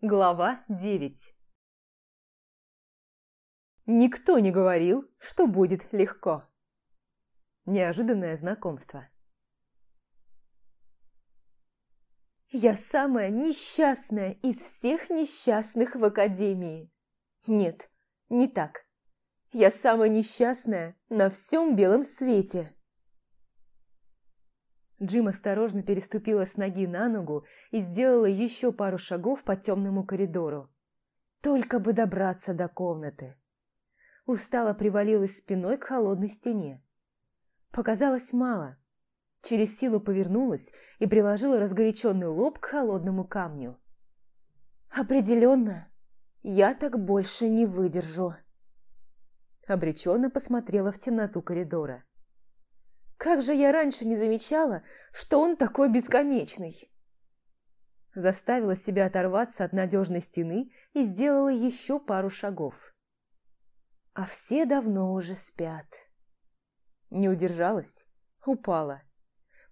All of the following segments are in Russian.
Глава 9 Никто не говорил, что будет легко. Неожиданное знакомство. Я самая несчастная из всех несчастных в Академии. Нет, не так. Я самая несчастная на всем белом свете. Джим осторожно переступила с ноги на ногу и сделала еще пару шагов по темному коридору. Только бы добраться до комнаты. Устало привалилась спиной к холодной стене. Показалось мало. Через силу повернулась и приложила разгоряченный лоб к холодному камню. «Определенно, я так больше не выдержу». Обреченно посмотрела в темноту коридора. Как же я раньше не замечала, что он такой бесконечный? Заставила себя оторваться от надежной стены и сделала еще пару шагов. А все давно уже спят. Не удержалась, упала.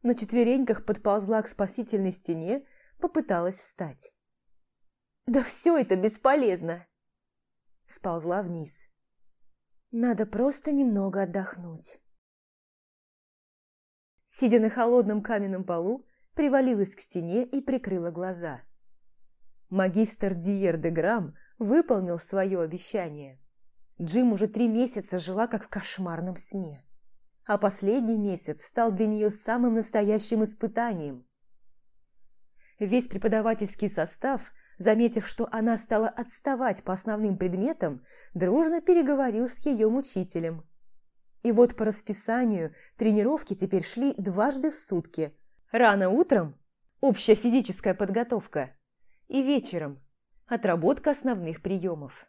На четвереньках подползла к спасительной стене, попыталась встать. «Да все это бесполезно!» Сползла вниз. «Надо просто немного отдохнуть». Сидя на холодном каменном полу, привалилась к стене и прикрыла глаза. Магистр Диер де Грам выполнил свое обещание. Джим уже три месяца жила как в кошмарном сне. А последний месяц стал для нее самым настоящим испытанием. Весь преподавательский состав, заметив, что она стала отставать по основным предметам, дружно переговорил с ее мучителем – и вот по расписанию тренировки теперь шли дважды в сутки. Рано утром – общая физическая подготовка, и вечером – отработка основных приемов.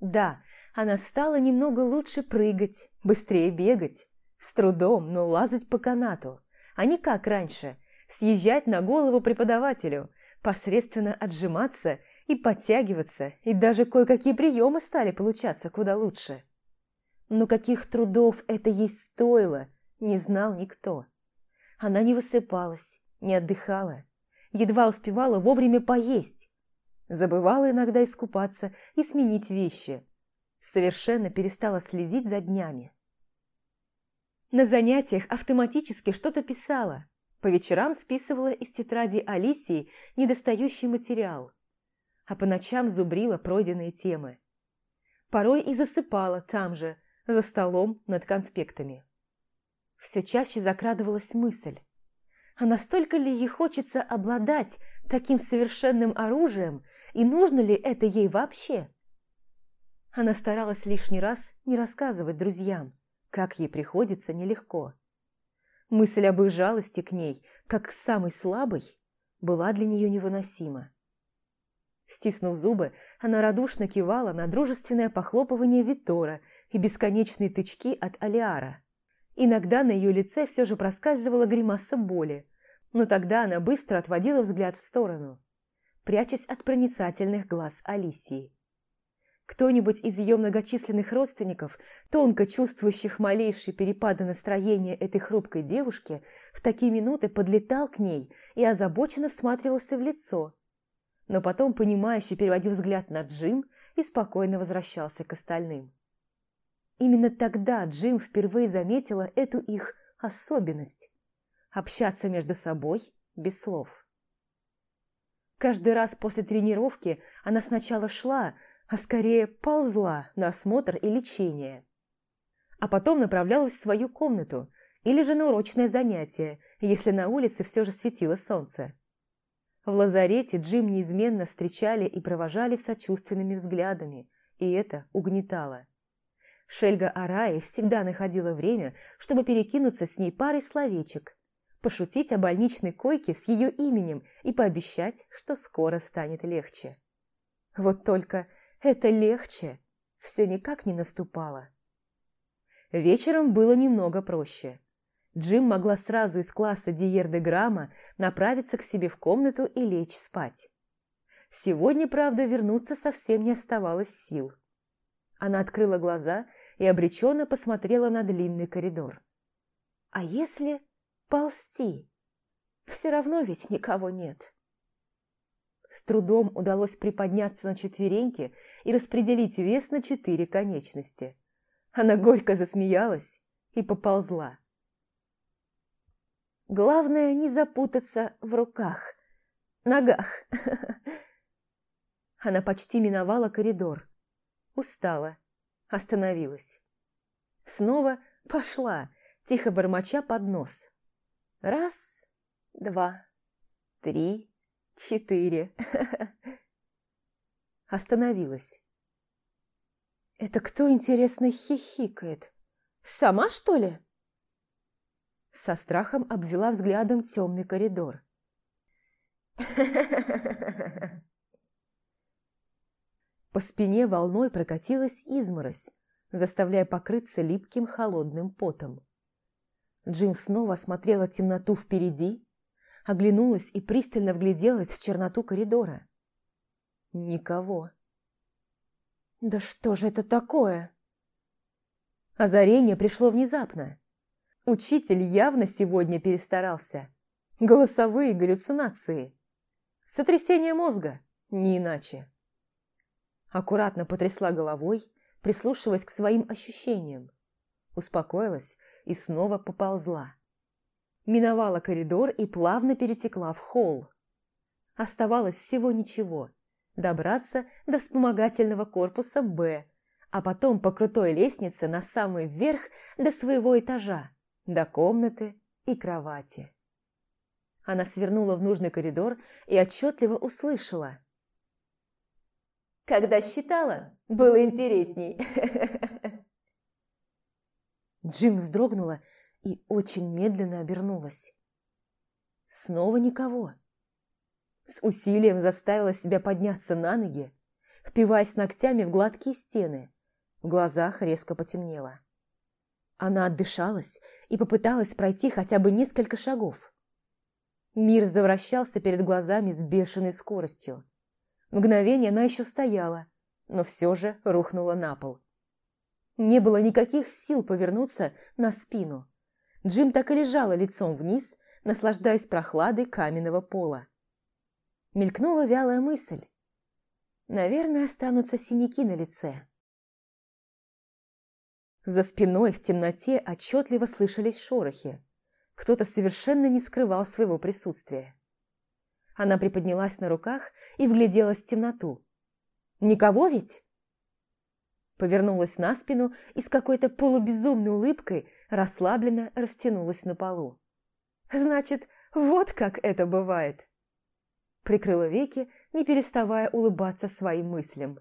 Да, она стала немного лучше прыгать, быстрее бегать, с трудом, но лазать по канату, а не как раньше – съезжать на голову преподавателю, посредственно отжиматься и подтягиваться, и даже кое-какие приемы стали получаться куда лучше. Но каких трудов это ей стоило, не знал никто. Она не высыпалась, не отдыхала, едва успевала вовремя поесть. Забывала иногда искупаться и сменить вещи. Совершенно перестала следить за днями. На занятиях автоматически что-то писала. По вечерам списывала из тетради Алисии недостающий материал. А по ночам зубрила пройденные темы. Порой и засыпала там же, за столом над конспектами. Все чаще закрадывалась мысль, а настолько ли ей хочется обладать таким совершенным оружием, и нужно ли это ей вообще? Она старалась лишний раз не рассказывать друзьям, как ей приходится нелегко. Мысль об их жалости к ней, как к самой слабой, была для нее невыносима. Стиснув зубы, она радушно кивала на дружественное похлопывание Витора и бесконечные тычки от Алиара. Иногда на ее лице все же проскальзывала гримаса боли, но тогда она быстро отводила взгляд в сторону, прячась от проницательных глаз Алисии. Кто-нибудь из ее многочисленных родственников, тонко чувствующих малейшие перепады настроения этой хрупкой девушки, в такие минуты подлетал к ней и озабоченно всматривался в лицо – но потом понимающе переводил взгляд на Джим и спокойно возвращался к остальным. Именно тогда Джим впервые заметила эту их особенность – общаться между собой без слов. Каждый раз после тренировки она сначала шла, а скорее ползла на осмотр и лечение. А потом направлялась в свою комнату или же на урочное занятие, если на улице все же светило солнце. В лазарете Джим неизменно встречали и провожали сочувственными взглядами, и это угнетало. Шельга Араи всегда находила время, чтобы перекинуться с ней парой словечек, пошутить о больничной койке с ее именем и пообещать, что скоро станет легче. Вот только это легче все никак не наступало. Вечером было немного проще. Джим могла сразу из класса Диер де Грамма направиться к себе в комнату и лечь спать. Сегодня, правда, вернуться совсем не оставалось сил. Она открыла глаза и обреченно посмотрела на длинный коридор. «А если ползти? Все равно ведь никого нет». С трудом удалось приподняться на четвереньки и распределить вес на четыре конечности. Она горько засмеялась и поползла. Главное не запутаться в руках, ногах. Она почти миновала коридор. Устала, остановилась. Снова пошла, тихо бормоча под нос. Раз, два, три, четыре. Остановилась. «Это кто, интересно, хихикает? Сама, что ли?» Со страхом обвела взглядом темный коридор. По спине волной прокатилась изморозь, заставляя покрыться липким холодным потом. Джим снова осмотрела темноту впереди, оглянулась и пристально вгляделась в черноту коридора. Никого. «Да что же это такое?» Озарение пришло внезапно. Учитель явно сегодня перестарался. Голосовые галлюцинации. Сотрясение мозга, не иначе. Аккуратно потрясла головой, прислушиваясь к своим ощущениям. Успокоилась и снова поползла. Миновала коридор и плавно перетекла в холл. Оставалось всего ничего – добраться до вспомогательного корпуса «Б», а потом по крутой лестнице на самый верх до своего этажа, до комнаты и кровати. Она свернула в нужный коридор и отчетливо услышала. «Когда считала, было интересней!» Джим вздрогнула и очень медленно обернулась. Снова никого. С усилием заставила себя подняться на ноги, впиваясь ногтями в гладкие стены. В глазах резко потемнело. Она отдышалась и попыталась пройти хотя бы несколько шагов. Мир завращался перед глазами с бешеной скоростью. Мгновение она еще стояла, но все же рухнула на пол. Не было никаких сил повернуться на спину. Джим так и лежала лицом вниз, наслаждаясь прохладой каменного пола. Мелькнула вялая мысль. Наверное, останутся синяки на лице. За спиной в темноте отчетливо слышались шорохи. Кто-то совершенно не скрывал своего присутствия. Она приподнялась на руках и вгляделась в темноту. «Никого ведь?» Повернулась на спину и с какой-то полубезумной улыбкой расслабленно растянулась на полу. «Значит, вот как это бывает!» Прикрыла веки, не переставая улыбаться своим мыслям.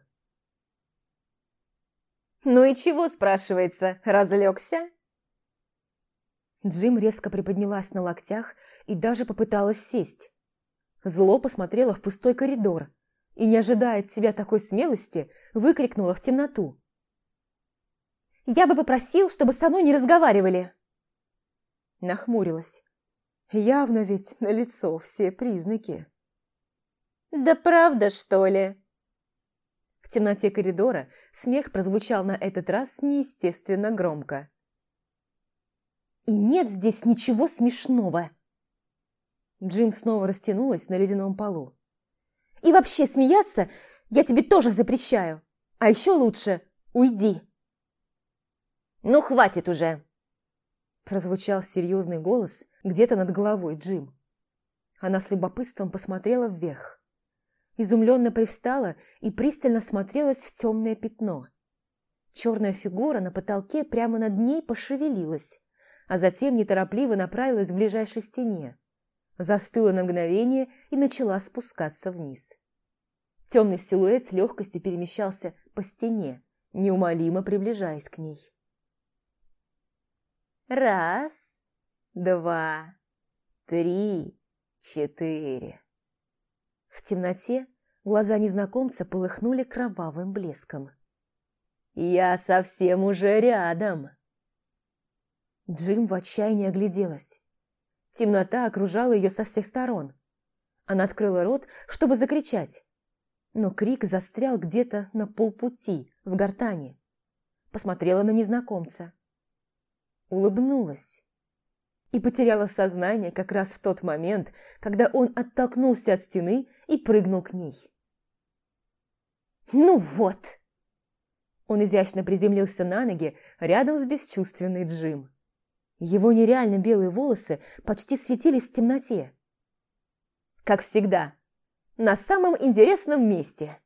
«Ну и чего, спрашивается, разлегся?» Джим резко приподнялась на локтях и даже попыталась сесть. Зло посмотрела в пустой коридор и, не ожидая от себя такой смелости, выкрикнула в темноту. Я бы попросил, чтобы со мной не разговаривали. Нахмурилась. Явно ведь на лицо все признаки. Да правда, что ли? В темноте коридора смех прозвучал на этот раз неестественно громко. «И нет здесь ничего смешного!» Джим снова растянулась на ледяном полу. «И вообще смеяться я тебе тоже запрещаю! А еще лучше уйди!» «Ну, хватит уже!» Прозвучал серьезный голос где-то над головой Джим. Она с любопытством посмотрела вверх. Изумленно привстала и пристально смотрелась в темное пятно. Черная фигура на потолке прямо над ней пошевелилась, а затем неторопливо направилась к ближайшей стене. Застыла на мгновение и начала спускаться вниз. Темный силуэт с легкостью перемещался по стене, неумолимо приближаясь к ней. Раз, два, три, четыре. В темноте глаза незнакомца полыхнули кровавым блеском. «Я совсем уже рядом!» Джим в отчаянии огляделась. Темнота окружала ее со всех сторон. Она открыла рот, чтобы закричать, но крик застрял где-то на полпути, в гортане. Посмотрела на незнакомца улыбнулась. И потеряла сознание как раз в тот момент, когда он оттолкнулся от стены и прыгнул к ней. «Ну вот!» Он изящно приземлился на ноги рядом с бесчувственной Джим. Его нереально белые волосы почти светились в темноте. «Как всегда, на самом интересном месте!»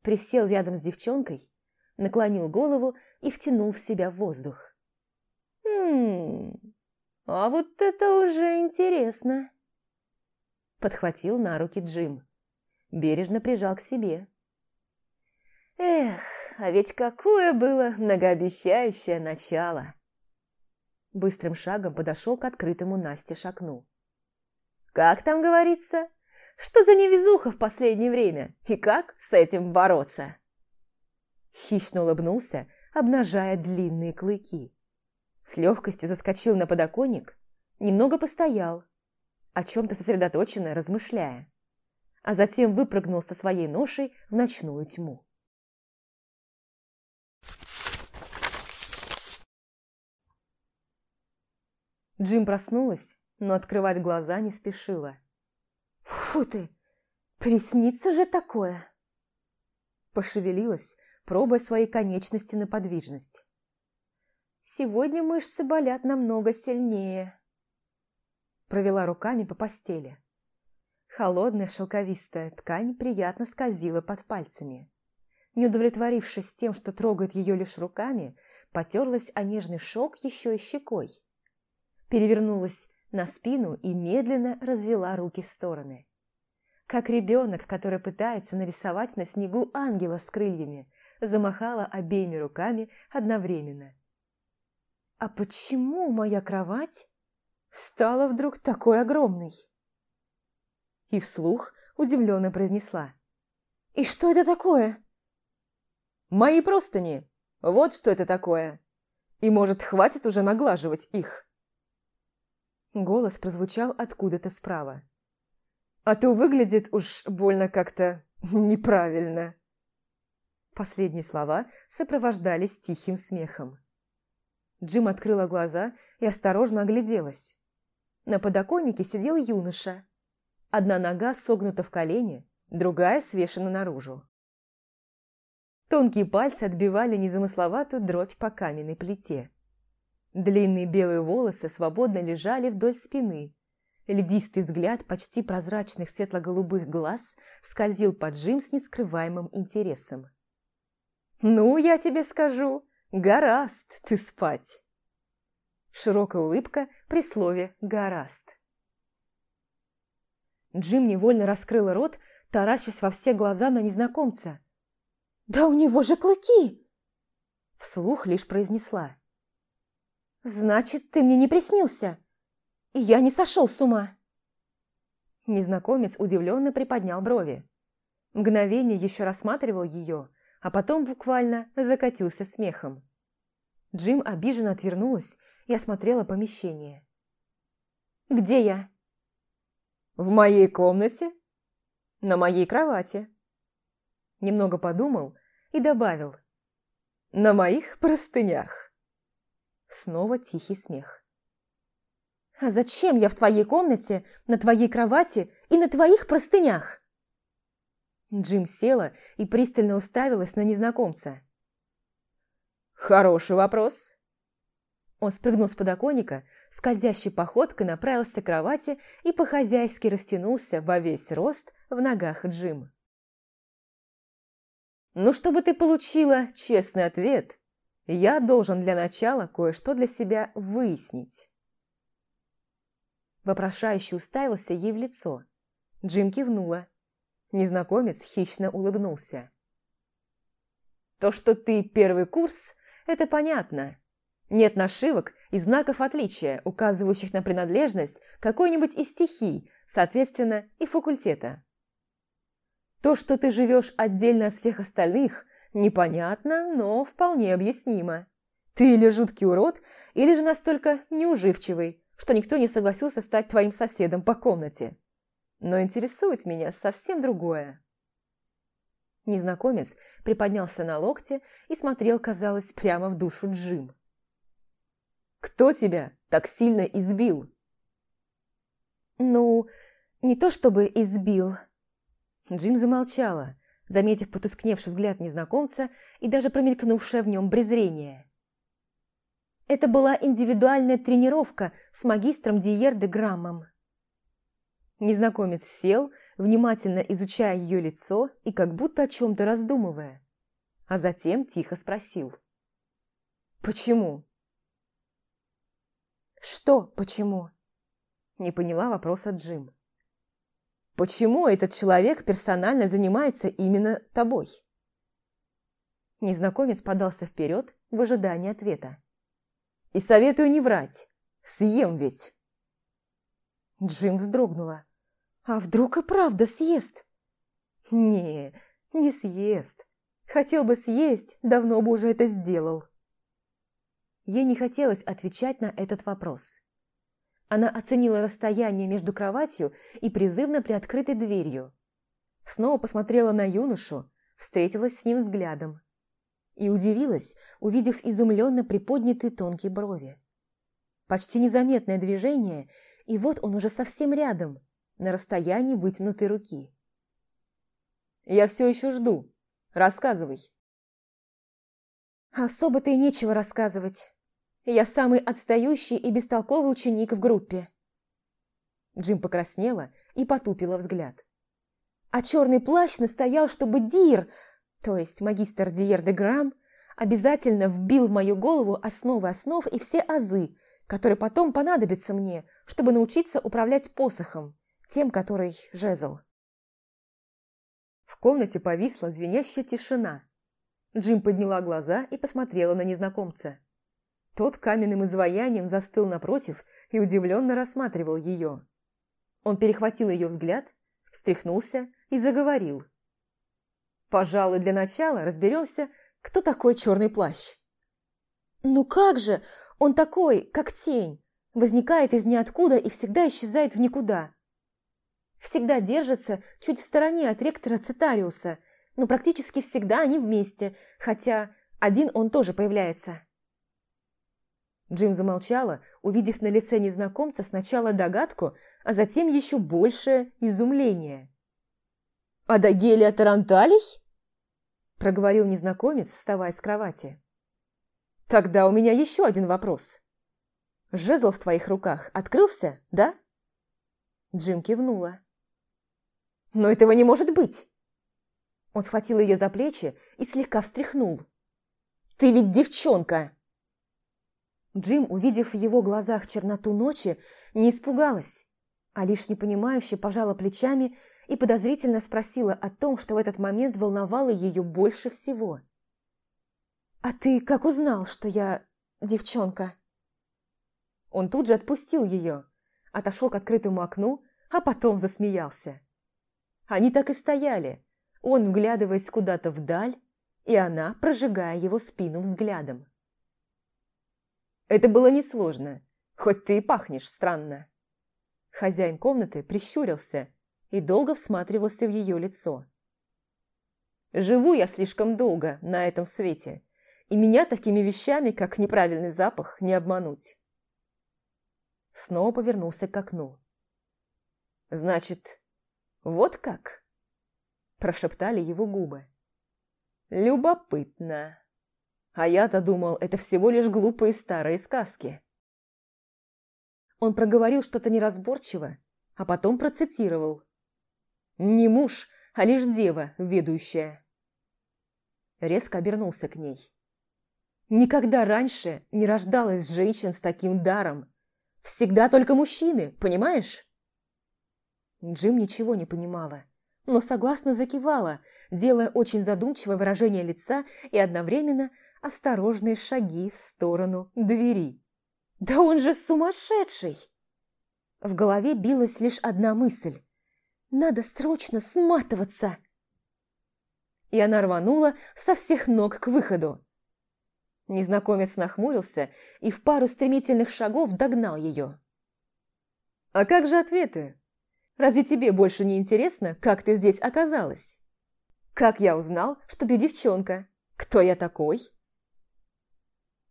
Присел рядом с девчонкой, наклонил голову и втянул в себя воздух. «Хм, а вот это уже интересно!» Подхватил на руки Джим. Бережно прижал к себе. «Эх, а ведь какое было многообещающее начало!» Быстрым шагом подошел к открытому Насте окну. «Как там говорится? Что за невезуха в последнее время? И как с этим бороться?» Хищно улыбнулся, обнажая длинные клыки. С легкостью заскочил на подоконник, немного постоял, о чем-то сосредоточенно размышляя, а затем выпрыгнул со своей ношей в ночную тьму. Джим проснулась, но открывать глаза не спешила. «Фу ты! Приснится же такое!» Пошевелилась, пробуя свои конечности на подвижность. «Сегодня мышцы болят намного сильнее». Провела руками по постели. Холодная шелковистая ткань приятно скользила под пальцами. Не удовлетворившись тем, что трогает ее лишь руками, потерлась о нежный шелк еще и щекой перевернулась на спину и медленно развела руки в стороны. Как ребенок, который пытается нарисовать на снегу ангела с крыльями, замахала обеими руками одновременно. «А почему моя кровать стала вдруг такой огромной?» И вслух удивленно произнесла. «И что это такое?» «Мои простыни! Вот что это такое! И, может, хватит уже наглаживать их?» Голос прозвучал откуда-то справа. «А то выглядит уж больно как-то неправильно». Последние слова сопровождались тихим смехом. Джим открыла глаза и осторожно огляделась. На подоконнике сидел юноша. Одна нога согнута в колене, другая свешена наружу. Тонкие пальцы отбивали незамысловатую дробь по каменной плите. Длинные белые волосы свободно лежали вдоль спины. Ледистый взгляд почти прозрачных светло-голубых глаз скользил под Джим с нескрываемым интересом. «Ну, я тебе скажу, гораст ты спать!» Широкая улыбка при слове «гораст». Джим невольно раскрыла рот, таращась во все глаза на незнакомца. «Да у него же клыки!» Вслух лишь произнесла. «Значит, ты мне не приснился, и я не сошел с ума!» Незнакомец удивленно приподнял брови. Мгновение еще рассматривал ее, а потом буквально закатился смехом. Джим обиженно отвернулась и осмотрела помещение. «Где я?» «В моей комнате. На моей кровати». Немного подумал и добавил. «На моих простынях». Снова тихий смех. «А зачем я в твоей комнате, на твоей кровати и на твоих простынях?» Джим села и пристально уставилась на незнакомца. «Хороший вопрос». Он спрыгнул с подоконника, скользящей походкой направился к кровати и по-хозяйски растянулся во весь рост в ногах Джим. «Ну, чтобы ты получила честный ответ, я должен для начала кое-что для себя выяснить. Вопрошающе уставился ей в лицо. Джим кивнула. Незнакомец хищно улыбнулся. «То, что ты первый курс, это понятно. Нет нашивок и знаков отличия, указывающих на принадлежность какой-нибудь из стихий, соответственно, и факультета. То, что ты живешь отдельно от всех остальных – Непонятно, но вполне объяснимо. Ты или жуткий урод, или же настолько неуживчивый, что никто не согласился стать твоим соседом по комнате. Но интересует меня совсем другое. Незнакомец приподнялся на локте и смотрел, казалось, прямо в душу Джим. Кто тебя так сильно избил?» «Ну, не то чтобы избил». Джим замолчала, заметив потускневший взгляд незнакомца и даже промелькнувшее в нем презрение. Это была индивидуальная тренировка с магистром Диер де Граммом. Незнакомец сел, внимательно изучая ее лицо и как будто о чем-то раздумывая, а затем тихо спросил. «Почему?» «Что «почему»?» Не поняла вопроса Джим. «Почему этот человек персонально занимается именно тобой?» Незнакомец подался вперед в ожидании ответа. «И советую не врать. Съем ведь!» Джим вздрогнула. А вдруг и правда съест? Не, не съест. Хотел бы съесть, давно бы уже это сделал. Ей не хотелось отвечать на этот вопрос. Она оценила расстояние между кроватью и призывно приоткрытой дверью. Снова посмотрела на юношу, встретилась с ним взглядом. И удивилась, увидев изумленно приподнятые тонкие брови. Почти незаметное движение, и вот он уже совсем рядом, на расстоянии вытянутой руки. «Я все еще жду. Рассказывай». «Особо-то и нечего рассказывать. Я самый отстающий и бестолковый ученик в группе». Джим покраснела и потупила взгляд. А черный плащ настоял, чтобы Дир, то есть магистр Диер де Грам, обязательно вбил в мою голову основы основ и все азы, которые потом понадобятся мне, чтобы научиться управлять посохом тем, который жезл. В комнате повисла звенящая тишина. Джим подняла глаза и посмотрела на незнакомца. Тот каменным изваянием застыл напротив и удивленно рассматривал ее. Он перехватил ее взгляд, встряхнулся и заговорил. «Пожалуй, для начала разберемся, кто такой черный плащ». «Ну как же, он такой, как тень, возникает из ниоткуда и всегда исчезает в никуда всегда держатся чуть в стороне от ректора Цитариуса, но практически всегда они вместе, хотя один он тоже появляется. Джим замолчала, увидев на лице незнакомца сначала догадку, а затем еще большее изумление. «Адагелия Таранталий?» – проговорил незнакомец, вставая с кровати. «Тогда у меня еще один вопрос. Жезл в твоих руках открылся, да?» Джим кивнула. «Но этого не может быть!» Он схватил ее за плечи и слегка встряхнул. «Ты ведь девчонка!» Джим, увидев в его глазах черноту ночи, не испугалась, а лишь непонимающе пожала плечами и подозрительно спросила о том, что в этот момент волновало ее больше всего. «А ты как узнал, что я девчонка?» Он тут же отпустил ее, отошел к открытому окну, а потом засмеялся. Они так и стояли, он вглядываясь куда-то вдаль, и она прожигая его спину взглядом. Это было несложно, хоть ты и пахнешь странно. Хозяин комнаты прищурился и долго всматривался в ее лицо. Живу я слишком долго на этом свете, и меня такими вещами, как неправильный запах, не обмануть. Снова повернулся к окну. Значит, «Вот как?» – прошептали его губы. «Любопытно. А я-то думал, это всего лишь глупые старые сказки». Он проговорил что-то неразборчиво, а потом процитировал. «Не муж, а лишь дева, ведущая». Резко обернулся к ней. «Никогда раньше не рождалась женщин с таким даром. Всегда только мужчины, понимаешь?» Джим ничего не понимала, но согласно закивала, делая очень задумчивое выражение лица и одновременно осторожные шаги в сторону двери. «Да он же сумасшедший!» В голове билась лишь одна мысль. «Надо срочно сматываться!» И она рванула со всех ног к выходу. Незнакомец нахмурился и в пару стремительных шагов догнал ее. «А как же ответы?» Разве тебе больше не интересно, как ты здесь оказалась? Как я узнал, что ты девчонка? Кто я такой?»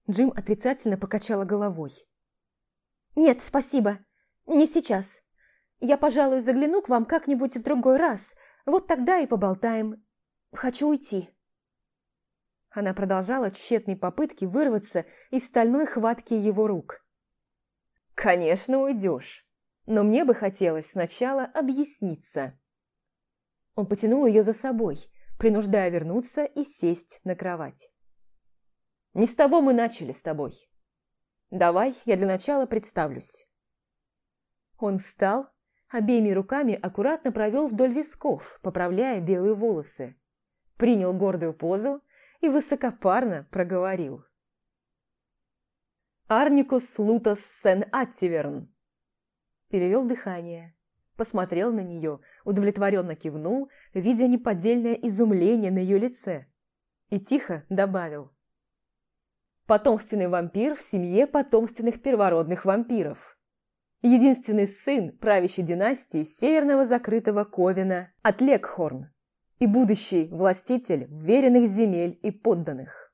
Джим отрицательно покачала головой. «Нет, спасибо. Не сейчас. Я, пожалуй, загляну к вам как-нибудь в другой раз. Вот тогда и поболтаем. Хочу уйти». Она продолжала тщетные попытки вырваться из стальной хватки его рук. «Конечно, уйдешь. Но мне бы хотелось сначала объясниться». Он потянул ее за собой, принуждая вернуться и сесть на кровать. «Не с того мы начали с тобой. Давай я для начала представлюсь». Он встал, обеими руками аккуратно провел вдоль висков, поправляя белые волосы, принял гордую позу и высокопарно проговорил. «Арникус лутас сен аттиверн». Перевел дыхание, посмотрел на нее, удовлетворенно кивнул, видя неподдельное изумление на ее лице, и тихо добавил. «Потомственный вампир в семье потомственных первородных вампиров. Единственный сын правящей династии северного закрытого Ковина от Лекхорн и будущий властитель веренных земель и подданных».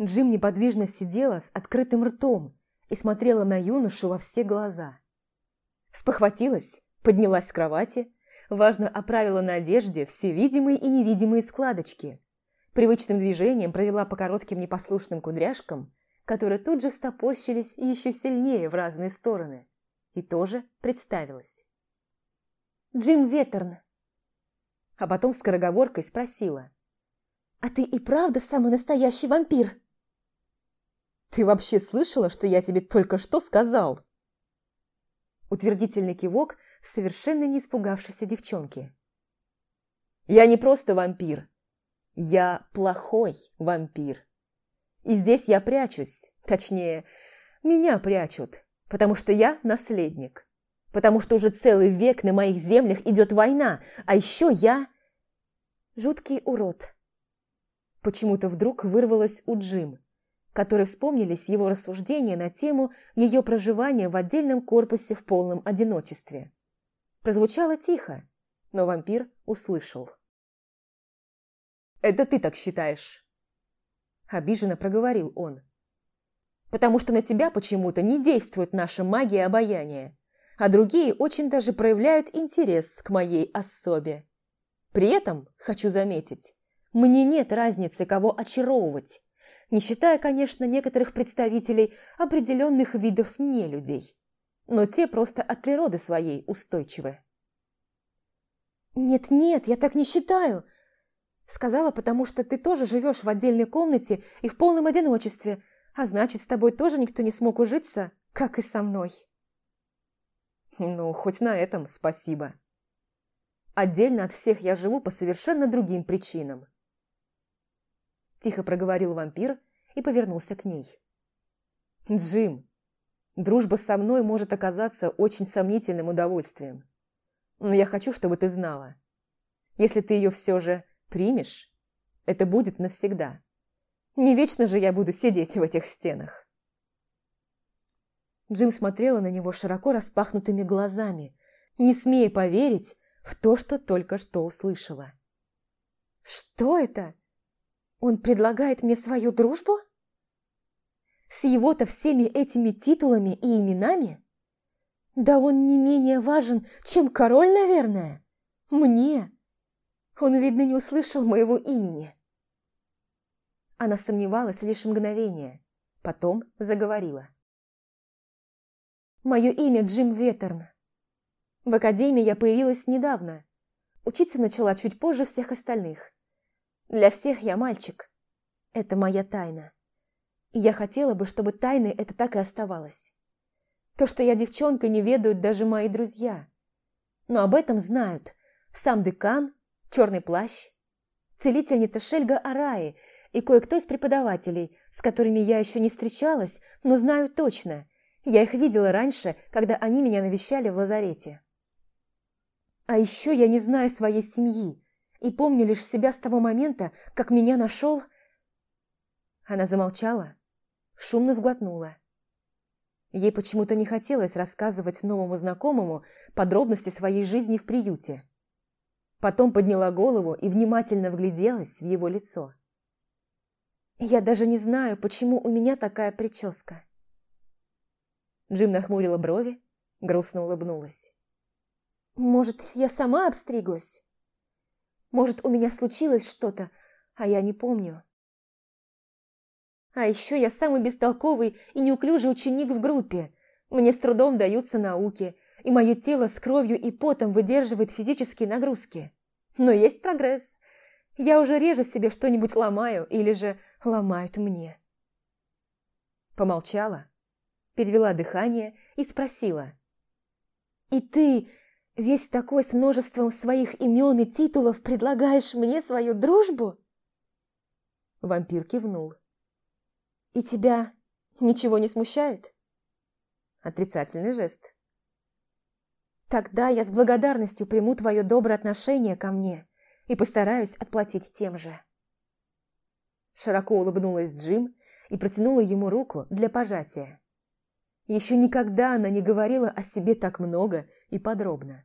Джим неподвижно сидела с открытым ртом и смотрела на юношу во все глаза. Спохватилась, поднялась с кровати, важно оправила на одежде все видимые и невидимые складочки. Привычным движением провела по коротким непослушным кудряшкам, которые тут же встопорщились еще сильнее в разные стороны, и тоже представилась. «Джим Веттерн!» А потом скороговоркой спросила. «А ты и правда самый настоящий вампир?» «Ты вообще слышала, что я тебе только что сказал?» Утвердительный кивок совершенно не испугавшейся девчонки. «Я не просто вампир. Я плохой вампир. И здесь я прячусь, точнее, меня прячут, потому что я наследник. Потому что уже целый век на моих землях идет война, а еще я... Жуткий урод». Почему-то вдруг вырвалось у Джим которые вспомнились его рассуждения на тему ее проживания в отдельном корпусе в полном одиночестве. Прозвучало тихо, но вампир услышал. «Это ты так считаешь?» Обиженно проговорил он. «Потому что на тебя почему-то не действует наша магия обаяния, а другие очень даже проявляют интерес к моей особе. При этом, хочу заметить, мне нет разницы, кого очаровывать, не считая, конечно, некоторых представителей определенных видов нелюдей. Но те просто от природы своей устойчивы. «Нет-нет, я так не считаю», Сказала, потому что ты тоже живешь в отдельной комнате и в полном одиночестве, а значит, с тобой тоже никто не смог ужиться, как и со мной. Ну, хоть на этом спасибо. Отдельно от всех я живу по совершенно другим причинам. Тихо проговорил вампир и повернулся к ней. «Джим, дружба со мной может оказаться очень сомнительным удовольствием. Но я хочу, чтобы ты знала. Если ты ее все же примешь, это будет навсегда. Не вечно же я буду сидеть в этих стенах». Джим смотрела на него широко распахнутыми глазами, не смея поверить в то, что только что услышала. «Что это?» Он предлагает мне свою дружбу? С его-то всеми этими титулами и именами? Да он не менее важен, чем король, наверное. Мне. Он, видно, не услышал моего имени. Она сомневалась лишь мгновение, потом заговорила. Мое имя Джим Веттерн. В академии я появилась недавно. Учиться начала чуть позже всех остальных. Для всех я мальчик. Это моя тайна. И я хотела бы, чтобы тайной это так и оставалось. То, что я девчонка, не ведают даже мои друзья. Но об этом знают сам декан, черный плащ, целительница Шельга Араи и кое-кто из преподавателей, с которыми я еще не встречалась, но знаю точно. Я их видела раньше, когда они меня навещали в лазарете. А еще я не знаю своей семьи, и помню лишь себя с того момента, как меня нашел...» Она замолчала, шумно сглотнула. Ей почему-то не хотелось рассказывать новому знакомому подробности своей жизни в приюте. Потом подняла голову и внимательно вгляделась в его лицо. Я даже не знаю, почему у меня такая прическа. Джим нахмурила брови, грустно улыбнулась. Может, я сама обстриглась? Может, у меня случилось что-то, а я не помню. А еще я самый бестолковый и неуклюжий ученик в группе. Мне с трудом даются науки, и мое тело с кровью и потом выдерживает физические нагрузки. Но есть прогресс. Я уже реже себе что-нибудь ломаю, или же ломают мне. Помолчала, перевела дыхание и спросила. «И ты, весь такой с множеством своих имен и титулов, предлагаешь мне свою дружбу?» Вампир кивнул. «И тебя ничего не смущает?» Отрицательный жест. «Тогда я с благодарностью приму твое доброе отношение ко мне и постараюсь отплатить тем же». Широко улыбнулась Джим и протянула ему руку для пожатия. Еще никогда она не говорила о себе так много и подробно.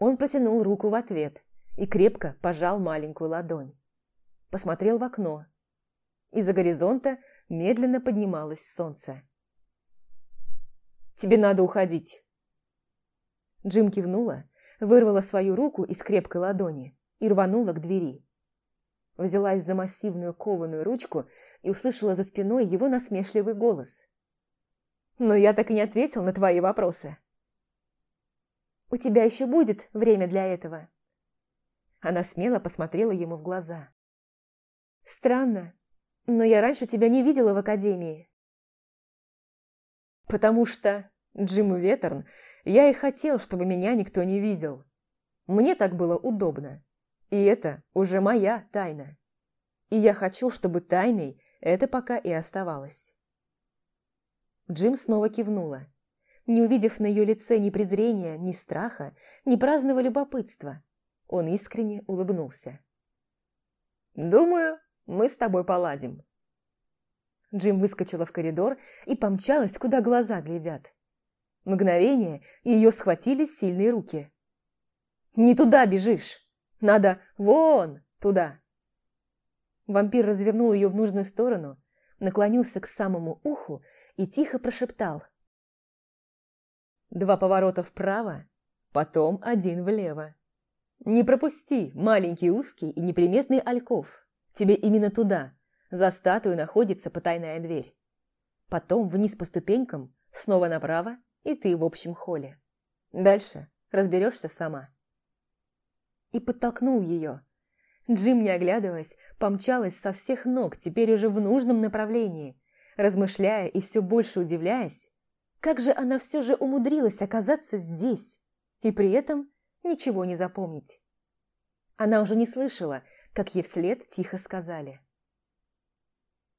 Он протянул руку в ответ и крепко пожал маленькую ладонь посмотрел в окно. Из-за горизонта медленно поднималось солнце. «Тебе надо уходить!» Джим кивнула, вырвала свою руку из крепкой ладони и рванула к двери. Взялась за массивную кованую ручку и услышала за спиной его насмешливый голос. «Но я так и не ответил на твои вопросы». «У тебя еще будет время для этого». Она смело посмотрела ему в глаза. Странно, но я раньше тебя не видела в академии. Потому что, Джим Ветерн, я и хотел, чтобы меня никто не видел. Мне так было удобно. И это уже моя тайна. И я хочу, чтобы тайной это пока и оставалось. Джим снова кивнула, не увидев на ее лице ни презрения, ни страха, ни праздного любопытства. Он искренне улыбнулся. «Думаю, мы с тобой поладим». Джим выскочила в коридор и помчалась, куда глаза глядят. Мгновение, и ее схватили сильные руки. «Не туда бежишь! Надо вон туда!» Вампир развернул ее в нужную сторону, наклонился к самому уху и тихо прошептал. «Два поворота вправо, потом один влево. Не пропусти маленький узкий и неприметный альков. Тебе именно туда, за статую, находится потайная дверь. Потом вниз по ступенькам, снова направо, и ты в общем холле. Дальше разберешься сама. И подтолкнул ее. Джим, не оглядываясь, помчалась со всех ног, теперь уже в нужном направлении, размышляя и все больше удивляясь, как же она все же умудрилась оказаться здесь и при этом ничего не запомнить. Она уже не слышала, как ей вслед тихо сказали.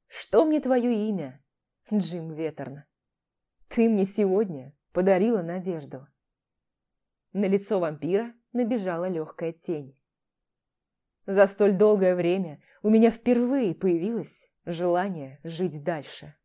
«Что мне твое имя, Джим Ветерн? Ты мне сегодня подарила надежду». На лицо вампира набежала легкая тень. За столь долгое время у меня впервые появилось желание жить дальше.